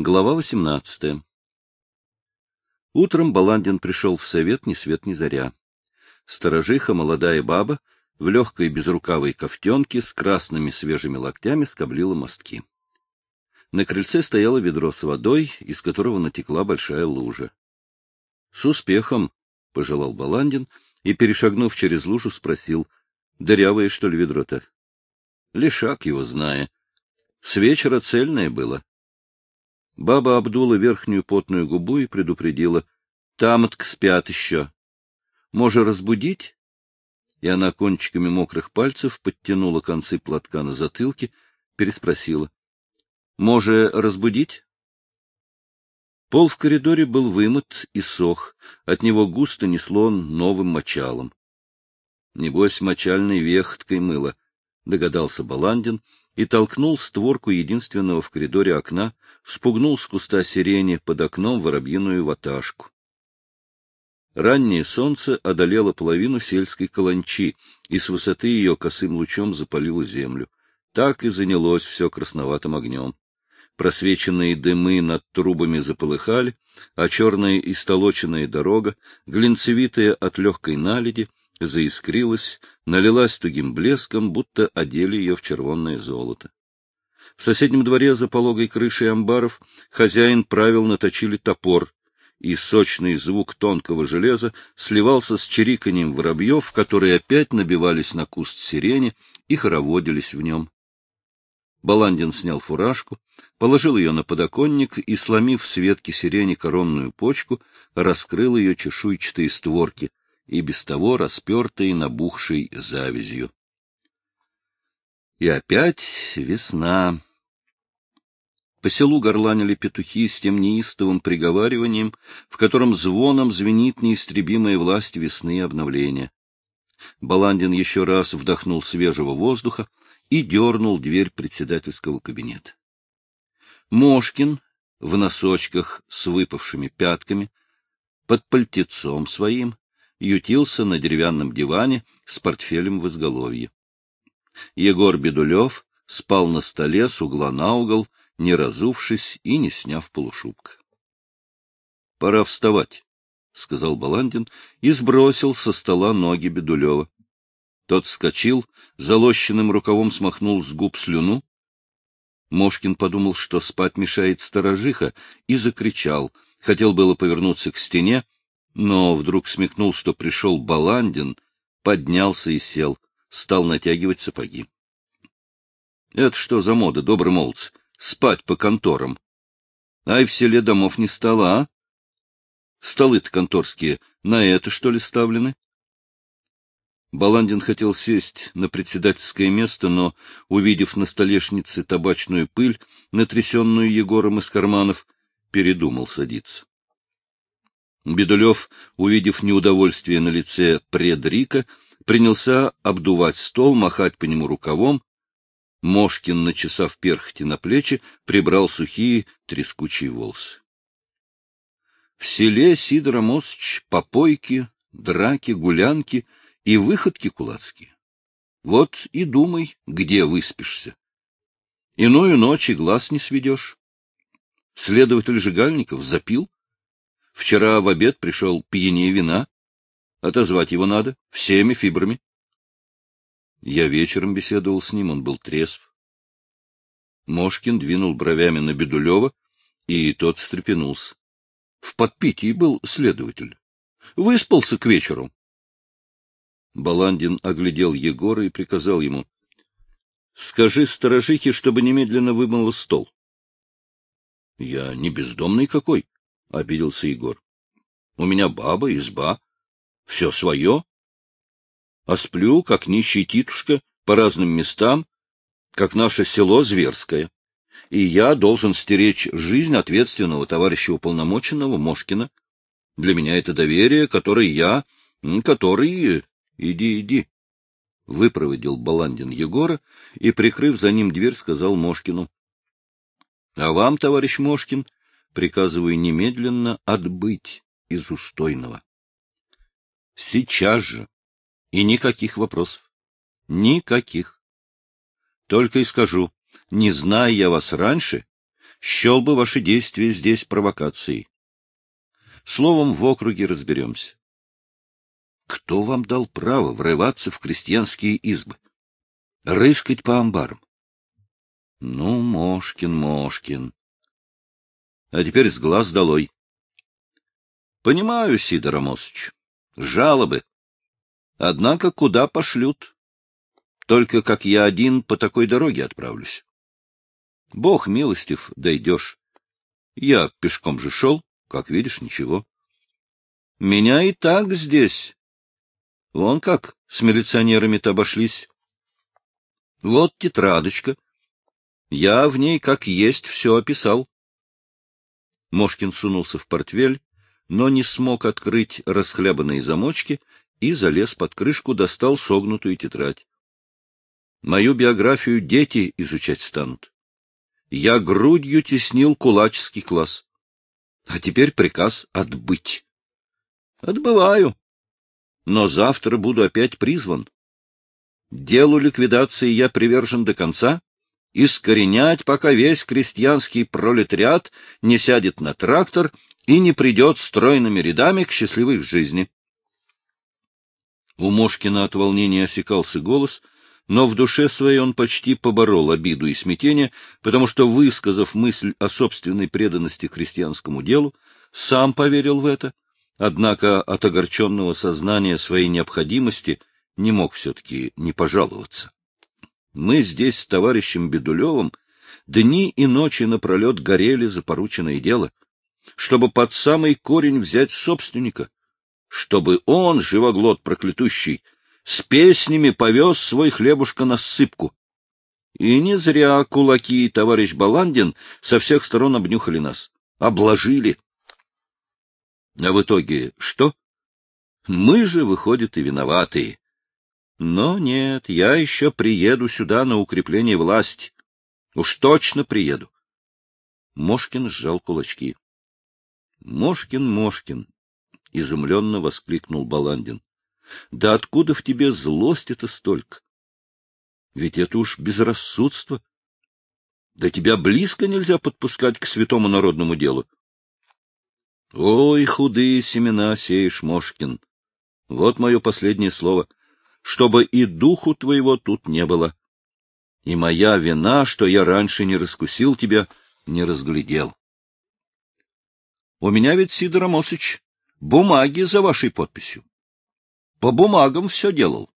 Глава 18. Утром Баландин пришел в совет ни свет ни заря. Сторожиха, молодая баба, в легкой безрукавой кофтенке с красными свежими локтями скоблила мостки. На крыльце стояло ведро с водой, из которого натекла большая лужа. — С успехом! — пожелал Баландин и, перешагнув через лужу, спросил. — Дырявое, что ли, ведро-то? — Лишак его зная. С вечера цельное было. Баба обдула верхнюю потную губу и предупредила. — Тамотк спят еще. Може разбудить? И она кончиками мокрых пальцев подтянула концы платка на затылке, переспросила. — Може разбудить? Пол в коридоре был вымыт и сох, от него густо несло новым мочалом. — Небось, мочальной вехткой мыло, — догадался Баландин и толкнул створку единственного в коридоре окна, спугнул с куста сирени под окном воробьиную ваташку. Раннее солнце одолело половину сельской каланчи, и с высоты ее косым лучом запалило землю. Так и занялось все красноватым огнем. Просвеченные дымы над трубами заполыхали, а черная истолоченная дорога, глинцевитая от легкой наледи, заискрилась, налилась тугим блеском, будто одели ее в червонное золото. В соседнем дворе за пологой крышей амбаров хозяин правил наточили топор, и сочный звук тонкого железа сливался с чириканьем воробьев, которые опять набивались на куст сирени и хороводились в нем. Баландин снял фуражку, положил ее на подоконник и, сломив с ветки сирени коронную почку, раскрыл ее чешуйчатые створки и без того распертые набухшей завязью. И опять весна. По селу горланили петухи с тем неистовым приговариванием, в котором звоном звенит неистребимая власть весны и обновления. Баландин еще раз вдохнул свежего воздуха и дернул дверь председательского кабинета. Мошкин в носочках с выпавшими пятками, под пальтецом своим, ютился на деревянном диване с портфелем в изголовье. Егор Бедулев спал на столе с угла на угол, не разувшись и не сняв полушубка. — Пора вставать, — сказал Баландин и сбросил со стола ноги Бедулева. Тот вскочил, залощенным рукавом смахнул с губ слюну. Мошкин подумал, что спать мешает сторожиха, и закричал. Хотел было повернуться к стене, но вдруг смекнул, что пришел Баландин, поднялся и сел, стал натягивать сапоги. — Это что за мода, добрый молодцы? Спать по конторам. Ай, в селе домов не стало, а? Столы-то конторские на это, что ли, ставлены? Баландин хотел сесть на председательское место, но, увидев на столешнице табачную пыль, натрясенную Егором из карманов, передумал садиться. Бедулев, увидев неудовольствие на лице предрика, принялся обдувать стол, махать по нему рукавом, Мошкин, начесав перхоти на плечи, прибрал сухие трескучие волосы. В селе Сидор Амосович попойки, драки, гулянки и выходки кулацкие. Вот и думай, где выспишься. Иную ночь и глаз не сведешь. Следователь Жигальников запил. Вчера в обед пришел пьянее вина. Отозвать его надо всеми фибрами. Я вечером беседовал с ним, он был трезв. Мошкин двинул бровями на Бедулева, и тот встрепенулся. В подпитии был следователь. Выспался к вечеру. Баландин оглядел Егора и приказал ему. — Скажи сторожихе, чтобы немедленно вымыла стол. — Я не бездомный какой, — обиделся Егор. — У меня баба, изба, все свое а сплю, как нищий титушка, по разным местам, как наше село Зверское. И я должен стеречь жизнь ответственного товарища уполномоченного Мошкина. Для меня это доверие, которое я... который... Иди, иди. Выпроводил Баландин Егора и, прикрыв за ним дверь, сказал Мошкину. — А вам, товарищ Мошкин, приказываю немедленно отбыть из Устойного. Сейчас же. И никаких вопросов. Никаких. Только и скажу, не зная я вас раньше, счел бы ваши действия здесь провокацией. Словом, в округе разберемся. Кто вам дал право врываться в крестьянские избы? Рыскать по амбарам? Ну, Мошкин, Мошкин. А теперь с глаз долой. Понимаю, Сидор Амосович, жалобы. Однако куда пошлют? Только как я один по такой дороге отправлюсь. Бог милостив, дойдешь. Я пешком же шел, как видишь, ничего. Меня и так здесь. Вон как с милиционерами-то обошлись. Вот тетрадочка. Я в ней как есть все описал. Мошкин сунулся в портфель, но не смог открыть расхлябанные замочки и залез под крышку, достал согнутую тетрадь. Мою биографию дети изучать станут. Я грудью теснил кулаческий класс. А теперь приказ отбыть. Отбываю. Но завтра буду опять призван. Делу ликвидации я привержен до конца, искоренять, пока весь крестьянский пролетариат не сядет на трактор и не придет стройными рядами к счастливой жизни. У Мошкина от волнения осекался голос — но в душе своей он почти поборол обиду и смятение, потому что, высказав мысль о собственной преданности христианскому делу, сам поверил в это, однако от огорченного сознания своей необходимости не мог все-таки не пожаловаться. Мы здесь с товарищем Бедулевым дни и ночи напролет горели за порученное дело, чтобы под самый корень взять собственника, чтобы он, живоглот проклятущий, с песнями повез свой хлебушка на сыпку. И не зря кулаки и товарищ Баландин со всех сторон обнюхали нас. Обложили. А в итоге что? Мы же, выходит, и виноватые. Но нет, я еще приеду сюда на укрепление власти. Уж точно приеду. Мошкин сжал кулачки. — Мошкин, Мошкин! — изумленно воскликнул Баландин. Да откуда в тебе злости-то столько? Ведь это уж безрассудство. Да тебя близко нельзя подпускать к святому народному делу. Ой, худые семена сеешь, Мошкин. Вот мое последнее слово. Чтобы и духу твоего тут не было. И моя вина, что я раньше не раскусил тебя, не разглядел. У меня ведь, Сидор Амосыч, бумаги за вашей подписью. По бумагам все делал.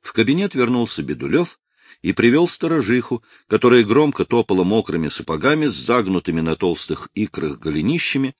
В кабинет вернулся Бедулев и привел сторожиху, которая громко топала мокрыми сапогами с загнутыми на толстых икрах голенищами,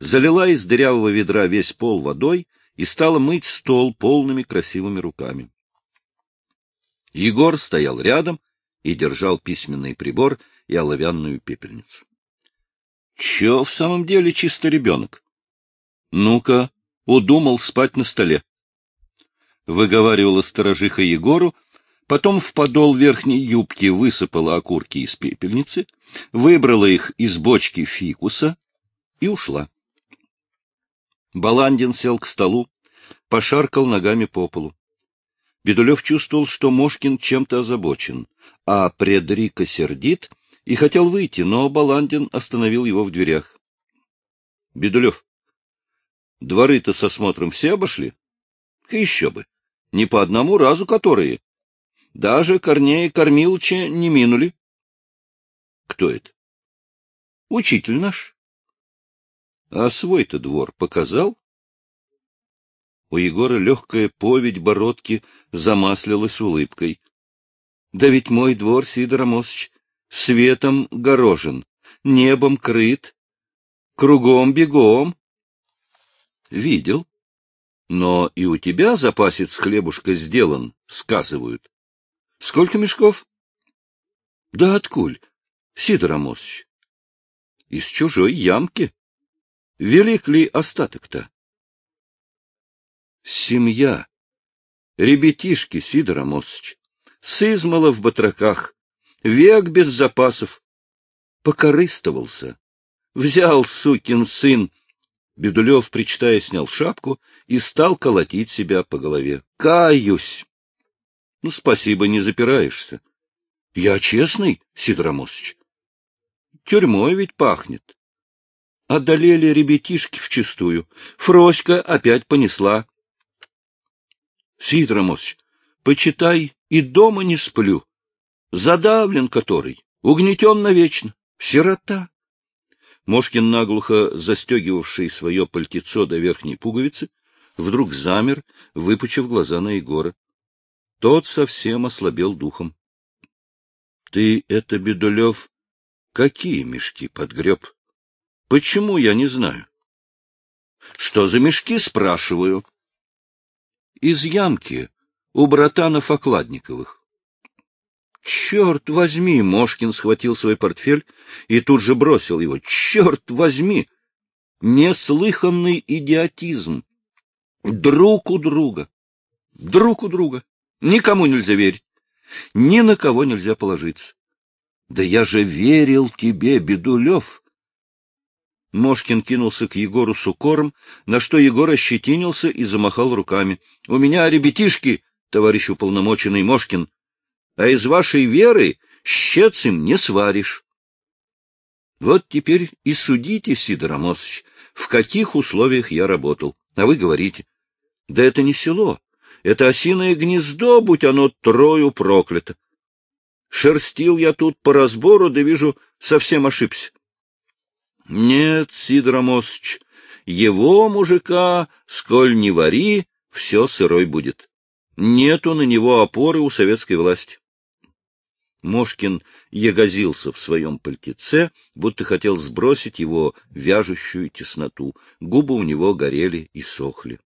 залила из дырявого ведра весь пол водой и стала мыть стол полными красивыми руками. Егор стоял рядом и держал письменный прибор и оловянную пепельницу. — Че в самом деле чисто ребенок? — Ну-ка, удумал спать на столе. Выговаривала сторожиха Егору, потом в подол верхней юбки высыпала окурки из пепельницы, выбрала их из бочки фикуса и ушла. Баландин сел к столу, пошаркал ногами по полу. Бедулев чувствовал, что Мошкин чем-то озабочен, а Предрика сердит и хотел выйти, но Баландин остановил его в дверях. — Бедулев, Дворы-то со смотром все обошли? Еще бы. Не по одному разу которые. Даже Корнея Кормилыча не минули. Кто это? Учитель наш. А свой-то двор показал? У Егора легкая поведь бородки замаслилась улыбкой. Да ведь мой двор, Сидор Амосович, светом горожен, небом крыт, кругом бегом. Видел. Но и у тебя запасец хлебушка сделан, сказывают. Сколько мешков? Да откуль, Сидор Амосович? Из чужой ямки. Велик ли остаток-то? Семья. Ребятишки, Сидор Амосович. Сызмала в батраках. Век без запасов. Покорыстовался. Взял сукин сын Бедулев, причитая, снял шапку и стал колотить себя по голове. — Каюсь! — Ну, спасибо, не запираешься. — Я честный, Сидор Амосович. Тюрьмой ведь пахнет. Одолели ребятишки вчистую. Фроська опять понесла. Сидор почитай, и дома не сплю. Задавлен который, угнетен навечно. Сирота. Мошкин, наглухо застегивавший свое пальтецо до верхней пуговицы, вдруг замер, выпучив глаза на Егора. Тот совсем ослабел духом. — Ты это, Бедулев, какие мешки подгреб? Почему, я не знаю. — Что за мешки, спрашиваю? — Из ямки у братанов Окладниковых. Черт возьми! Мошкин схватил свой портфель и тут же бросил его. Черт возьми! Неслыханный идиотизм! Друг у друга! Друг у друга! Никому нельзя верить! Ни на кого нельзя положиться! Да я же верил тебе, Бедулев! Мошкин кинулся к Егору с укором, на что Егор ощетинился и замахал руками. — У меня ребятишки, товарищ уполномоченный Мошкин, а из вашей веры щец им не сваришь. Вот теперь и судите, Сидор Амосович, в каких условиях я работал. А вы говорите, да это не село, это осиное гнездо, будь оно трою проклято. Шерстил я тут по разбору, да вижу, совсем ошибся. Нет, Сидор Амосович, его мужика, сколь не вари, все сырой будет. Нету на него опоры у советской власти. Мошкин ягозился в своем пальтеце, будто хотел сбросить его вяжущую тесноту. Губы у него горели и сохли.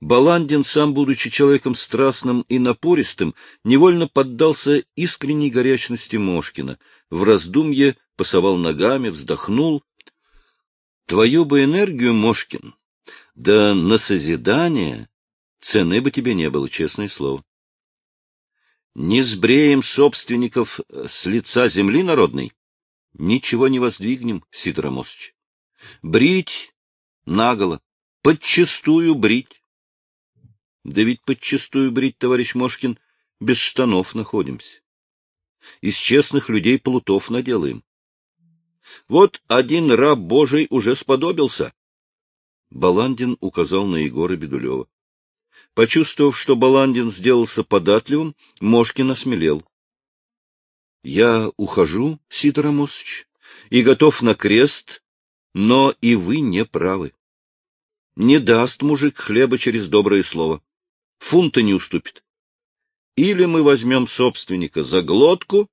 Баландин, сам будучи человеком страстным и напористым, невольно поддался искренней горячности Мошкина, в раздумье пасовал ногами, вздохнул. — Твою бы энергию, Мошкин, да на созидание цены бы тебе не было, честное слово не сбреем собственников э, с лица земли народной, ничего не воздвигнем, Сидор Амосович. Брить наголо, подчистую брить. Да ведь подчистую брить, товарищ Мошкин, без штанов находимся. Из честных людей плутов наделаем. Вот один раб Божий уже сподобился. Баландин указал на Егора Бедулева. Почувствовав, что Баландин сделался податливым, Мошкин осмелел. — Я ухожу, Сидор Амосович, и готов на крест, но и вы не правы. Не даст мужик хлеба через доброе слово. Фунта не уступит. Или мы возьмем собственника за глотку,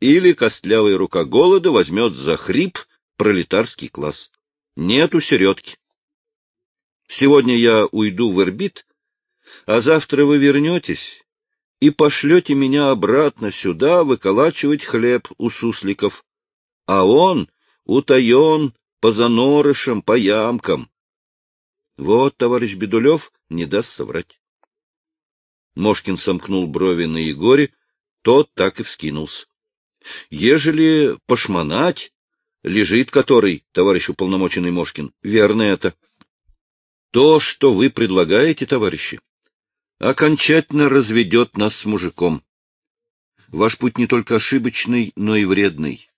или костлявая рука голода возьмет за хрип пролетарский класс. Нету середки. Сегодня я уйду в Эрбит, а завтра вы вернетесь и пошлете меня обратно сюда выколачивать хлеб у сусликов, а он утаен по занорышам, по ямкам. Вот, товарищ Бедулев не даст соврать. Мошкин сомкнул брови на Егоре, тот так и вскинулся. Ежели пошмонать, лежит который, товарищ уполномоченный Мошкин, верно это. То, что вы предлагаете, товарищи, окончательно разведет нас с мужиком. Ваш путь не только ошибочный, но и вредный.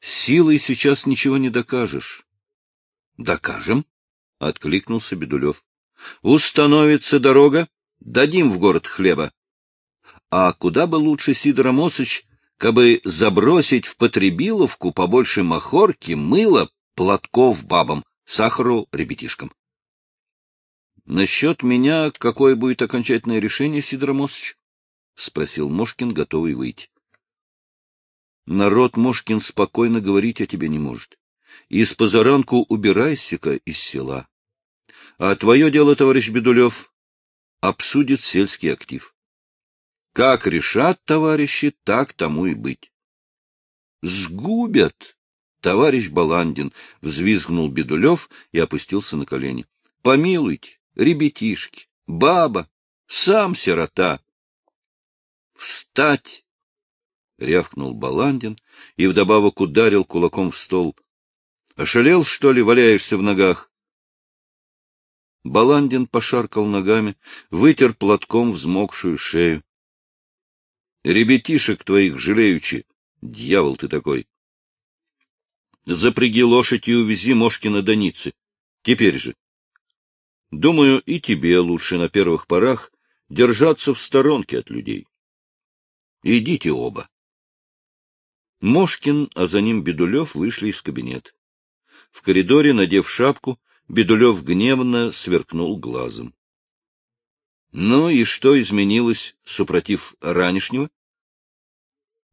Силой сейчас ничего не докажешь. — Докажем, — откликнулся Бедулев. — Установится дорога, дадим в город хлеба. А куда бы лучше, Сидор Амосыч, кабы забросить в потребиловку побольше махорки, мыла, платков бабам, сахару ребятишкам? — Насчет меня какое будет окончательное решение, Сидор Амосович? — спросил Мошкин, готовый выйти. — Народ Мошкин спокойно говорить о тебе не может. Из позаранку убирайся-ка из села. А твое дело, товарищ Бедулев, обсудит сельский актив. Как решат товарищи, так тому и быть. — Сгубят! — товарищ Баландин взвизгнул Бедулев и опустился на колени. — Помилуйте! Ребятишки, баба, сам сирота. «Встать!» — рявкнул Баландин и вдобавок ударил кулаком в стол. «Ошалел, что ли, валяешься в ногах?» Баландин пошаркал ногами, вытер платком взмокшую шею. Ребятишек твоих жалеючи, дьявол ты такой. Запряги лошадь и увези Мошкина до Ниццы. Теперь же. Думаю, и тебе лучше на первых порах держаться в сторонке от людей. Идите оба. Мошкин, а за ним Бедулев вышли из кабинета. В коридоре, надев шапку, Бедулев гневно сверкнул глазом. Ну и что изменилось, супротив ранешнего?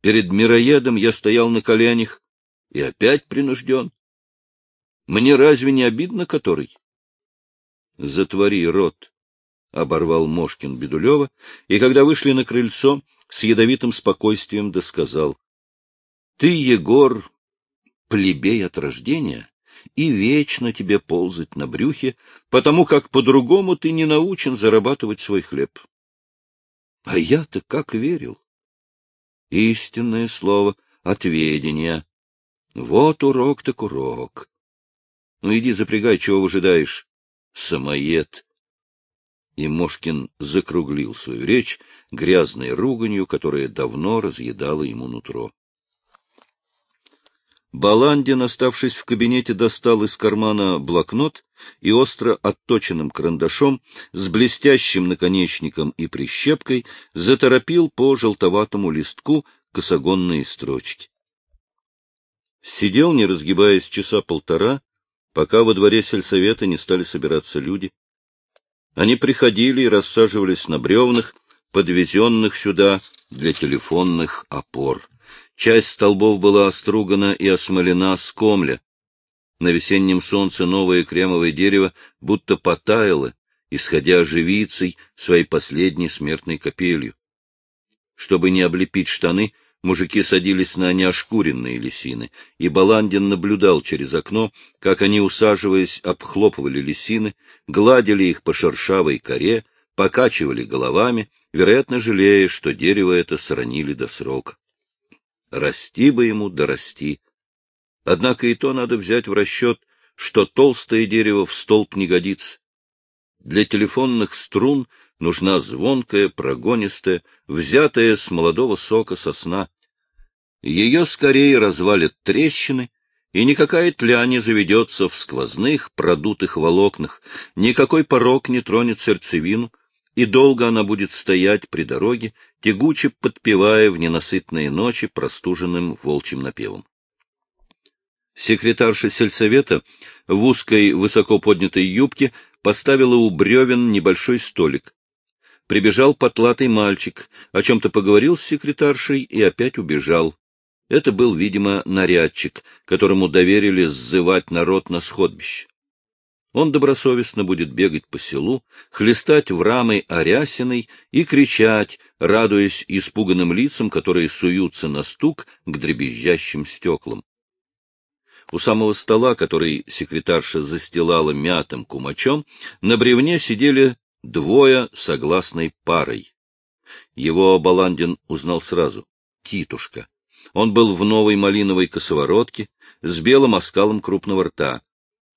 Перед мироедом я стоял на коленях и опять принужден. Мне разве не обидно который? Затвори рот, — оборвал Мошкин Бедулева, и когда вышли на крыльцо, с ядовитым спокойствием досказал. — Ты, Егор, плебей от рождения, и вечно тебе ползать на брюхе, потому как по-другому ты не научен зарабатывать свой хлеб. А я-то как верил. Истинное слово — отведение. Вот урок так урок. Ну, иди запрягай, чего выжидаешь. Самоед. И Мошкин закруглил свою речь грязной руганью, которая давно разъедала ему нутро. Баландин, оставшись в кабинете, достал из кармана блокнот и остро отточенным карандашом с блестящим наконечником и прищепкой заторопил по желтоватому листку косогонные строчки. Сидел, не разгибаясь, часа полтора, пока во дворе сельсовета не стали собираться люди. Они приходили и рассаживались на бревнах, подвезенных сюда для телефонных опор. Часть столбов была остругана и осмолена с комля. На весеннем солнце новое кремовое дерево будто потаяло, исходя живицей своей последней смертной капелью. Чтобы не облепить штаны, мужики садились на неошкуренные лисины, и Баландин наблюдал через окно, как они, усаживаясь, обхлопывали лисины, гладили их по шершавой коре, покачивали головами, вероятно, жалея, что дерево это сранили до срока. Расти бы ему, да расти. Однако и то надо взять в расчет, что толстое дерево в столб не годится. Для телефонных струн нужна звонкая, прогонистая, взятая с молодого сока сосна. Ее скорее развалят трещины, и никакая тля не заведется в сквозных, продутых волокнах, никакой порог не тронет сердцевину, и долго она будет стоять при дороге, тягуче подпевая в ненасытные ночи простуженным волчьим напевом. Секретарша сельсовета в узкой высоко поднятой юбке поставила у бревен небольшой столик. Прибежал потлатый мальчик, о чем-то поговорил с секретаршей и опять убежал. Это был, видимо, нарядчик, которому доверили сзывать народ на сходбище. Он добросовестно будет бегать по селу, хлестать в рамы Арясиной и кричать, радуясь испуганным лицам, которые суются на стук к дребезжащим стеклам. У самого стола, который секретарша застилала мятым кумачом, на бревне сидели двое согласной парой. Его Баландин узнал сразу — Титушка. Он был в новой малиновой косоворотке с белым оскалом крупного рта.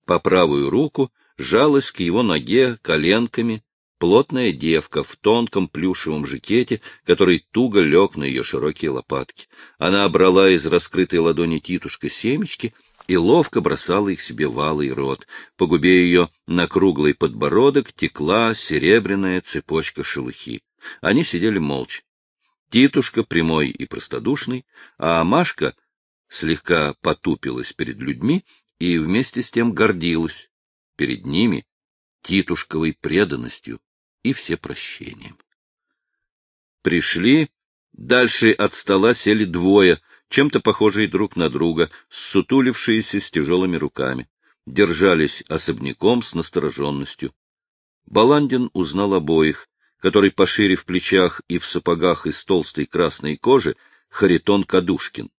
По правую руку жалась к его ноге коленками плотная девка в тонком плюшевом жакете, который туго лег на ее широкие лопатки. Она брала из раскрытой ладони Титушка семечки и ловко бросала их себе в рот. По губе ее на круглый подбородок текла серебряная цепочка шелухи. Они сидели молча. Титушка прямой и простодушный, а Машка слегка потупилась перед людьми и вместе с тем гордилась перед ними титушковой преданностью и всепрощением. Пришли, дальше от стола сели двое, чем-то похожие друг на друга, сутулившиеся с тяжелыми руками, держались особняком с настороженностью. Баландин узнал обоих, который пошире в плечах и в сапогах из толстой красной кожи Харитон Кадушкин.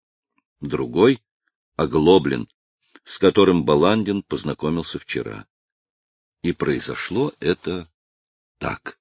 Другой — Оглоблен, с которым Баландин познакомился вчера. И произошло это так.